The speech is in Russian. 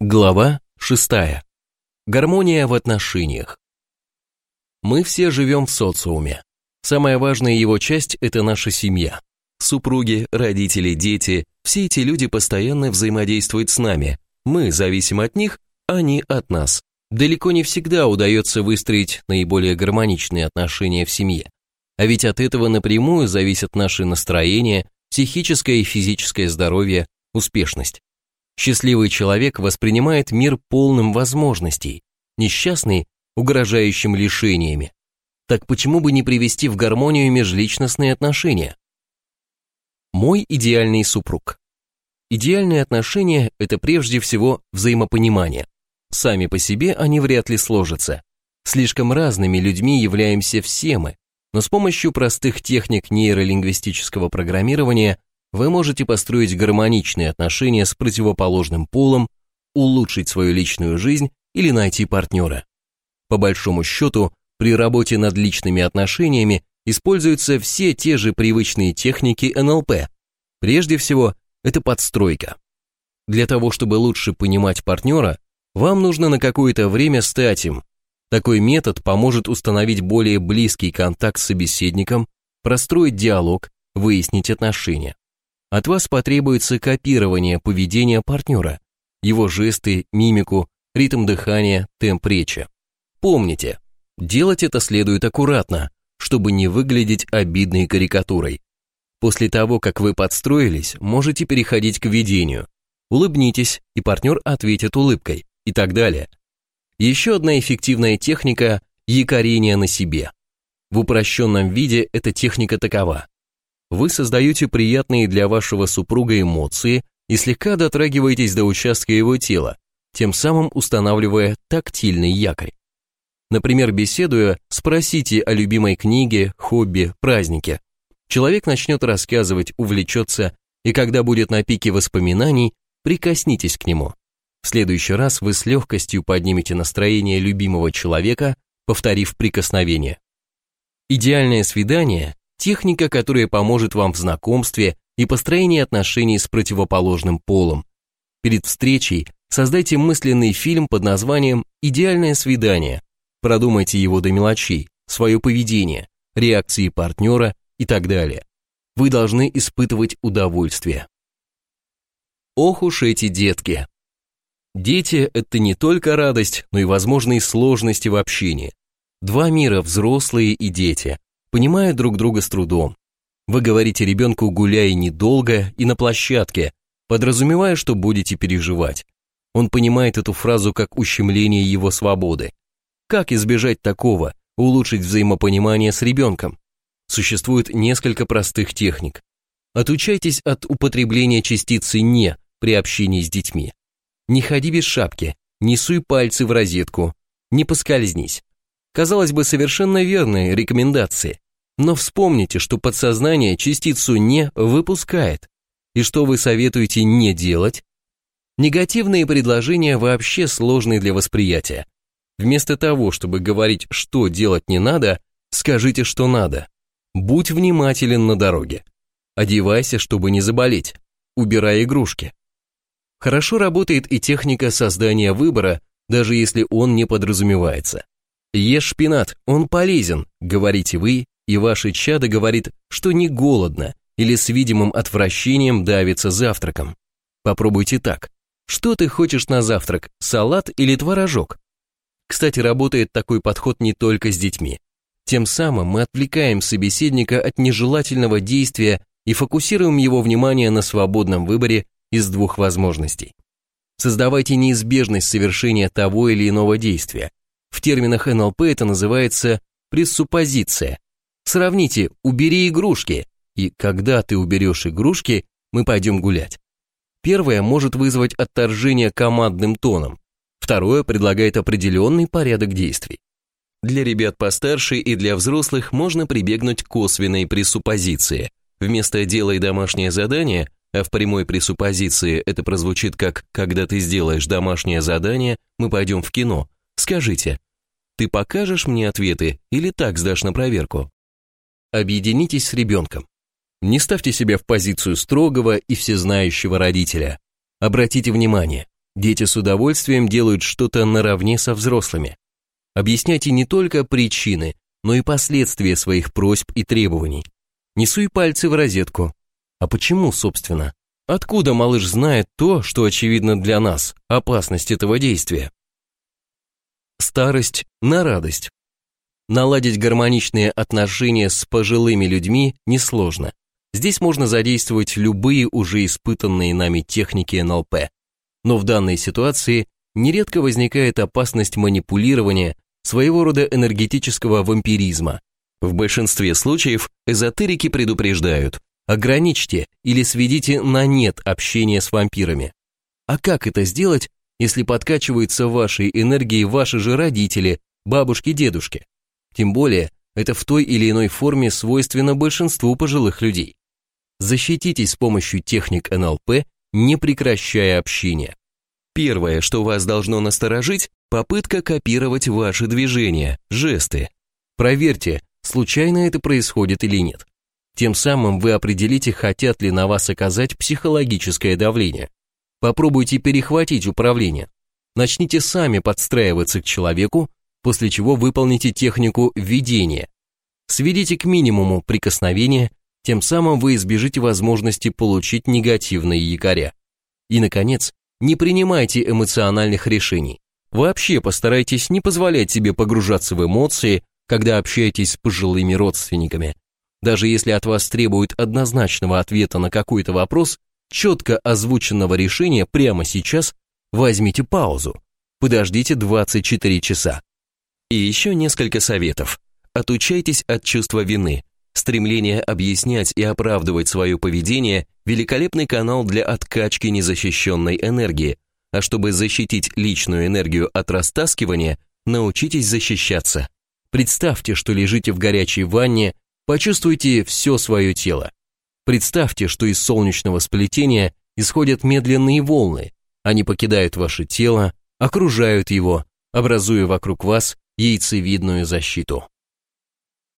Глава 6. Гармония в отношениях. Мы все живем в социуме. Самая важная его часть – это наша семья. Супруги, родители, дети – все эти люди постоянно взаимодействуют с нами. Мы зависим от них, они от нас. Далеко не всегда удается выстроить наиболее гармоничные отношения в семье. А ведь от этого напрямую зависят наши настроения, психическое и физическое здоровье, успешность. Счастливый человек воспринимает мир полным возможностей, несчастный – угрожающим лишениями. Так почему бы не привести в гармонию межличностные отношения? Мой идеальный супруг. Идеальные отношения – это прежде всего взаимопонимание. Сами по себе они вряд ли сложатся. Слишком разными людьми являемся все мы, но с помощью простых техник нейролингвистического программирования вы можете построить гармоничные отношения с противоположным полом, улучшить свою личную жизнь или найти партнера. По большому счету, при работе над личными отношениями используются все те же привычные техники НЛП. Прежде всего, это подстройка. Для того, чтобы лучше понимать партнера, вам нужно на какое-то время стать им. Такой метод поможет установить более близкий контакт с собеседником, простроить диалог, выяснить отношения. От вас потребуется копирование поведения партнера, его жесты, мимику, ритм дыхания, темп речи. Помните, делать это следует аккуратно, чтобы не выглядеть обидной карикатурой. После того, как вы подстроились, можете переходить к ведению. Улыбнитесь, и партнер ответит улыбкой, и так далее. Еще одна эффективная техника – якорение на себе. В упрощенном виде эта техника такова вы создаете приятные для вашего супруга эмоции и слегка дотрагиваетесь до участка его тела, тем самым устанавливая тактильный якорь. Например, беседуя, спросите о любимой книге, хобби, празднике. Человек начнет рассказывать, увлечется, и когда будет на пике воспоминаний, прикоснитесь к нему. В следующий раз вы с легкостью поднимете настроение любимого человека, повторив прикосновение. Идеальное свидание Техника, которая поможет вам в знакомстве и построении отношений с противоположным полом. Перед встречей создайте мысленный фильм под названием «Идеальное свидание». Продумайте его до мелочей, свое поведение, реакции партнера и так далее. Вы должны испытывать удовольствие. Ох уж эти детки! Дети – это не только радость, но и возможные сложности в общении. Два мира – взрослые и дети понимая друг друга с трудом. Вы говорите ребенку гуляй недолго и на площадке, подразумевая, что будете переживать. Он понимает эту фразу как ущемление его свободы. Как избежать такого, улучшить взаимопонимание с ребенком? Существует несколько простых техник. Отучайтесь от употребления частицы «не» при общении с детьми. Не ходи без шапки, не суй пальцы в розетку, не поскользнись. Казалось бы, совершенно верные рекомендации. Но вспомните, что подсознание частицу «не» выпускает. И что вы советуете не делать? Негативные предложения вообще сложны для восприятия. Вместо того, чтобы говорить, что делать не надо, скажите, что надо. Будь внимателен на дороге. Одевайся, чтобы не заболеть. Убирай игрушки. Хорошо работает и техника создания выбора, даже если он не подразумевается. Ешь шпинат, он полезен, говорите вы, и ваше чадо говорит, что не голодно или с видимым отвращением давится завтраком. Попробуйте так. Что ты хочешь на завтрак, салат или творожок? Кстати, работает такой подход не только с детьми. Тем самым мы отвлекаем собеседника от нежелательного действия и фокусируем его внимание на свободном выборе из двух возможностей. Создавайте неизбежность совершения того или иного действия. В терминах НЛП это называется пресуппозиция, Сравните «убери игрушки» и «когда ты уберешь игрушки, мы пойдем гулять». Первое может вызвать отторжение командным тоном, второе предлагает определенный порядок действий. Для ребят постарше и для взрослых можно прибегнуть к косвенной пресуппозиции. Вместо «делай домашнее задание», а в прямой пресуппозиции это прозвучит как «когда ты сделаешь домашнее задание, мы пойдем в кино», скажите «ты покажешь мне ответы или так сдашь на проверку?» Объединитесь с ребенком. Не ставьте себя в позицию строгого и всезнающего родителя. Обратите внимание, Дети с удовольствием делают что-то наравне со взрослыми. Объясняйте не только причины, но и последствия своих просьб и требований. Не суй пальцы в розетку. А почему, собственно? Откуда малыш знает то, что очевидно для нас, опасность этого действия? Старость на радость. Наладить гармоничные отношения с пожилыми людьми несложно. Здесь можно задействовать любые уже испытанные нами техники НЛП. Но в данной ситуации нередко возникает опасность манипулирования, своего рода энергетического вампиризма. В большинстве случаев эзотерики предупреждают, ограничьте или сведите на нет общение с вампирами. А как это сделать, если подкачиваются вашей энергией ваши же родители, бабушки, дедушки? Тем более, это в той или иной форме свойственно большинству пожилых людей. Защититесь с помощью техник НЛП, не прекращая общение. Первое, что вас должно насторожить, попытка копировать ваши движения, жесты. Проверьте, случайно это происходит или нет. Тем самым вы определите, хотят ли на вас оказать психологическое давление. Попробуйте перехватить управление. Начните сами подстраиваться к человеку, после чего выполните технику введения. Сведите к минимуму прикосновения, тем самым вы избежите возможности получить негативные якоря. И, наконец, не принимайте эмоциональных решений. Вообще постарайтесь не позволять себе погружаться в эмоции, когда общаетесь с пожилыми родственниками. Даже если от вас требуют однозначного ответа на какой-то вопрос, четко озвученного решения прямо сейчас, возьмите паузу. Подождите 24 часа. И еще несколько советов. Отучайтесь от чувства вины. Стремление объяснять и оправдывать свое поведение – великолепный канал для откачки незащищенной энергии, а чтобы защитить личную энергию от растаскивания, научитесь защищаться. Представьте, что лежите в горячей ванне, почувствуйте все свое тело. Представьте, что из солнечного сплетения исходят медленные волны, они покидают ваше тело, окружают его, образуя вокруг вас яйцевидную защиту.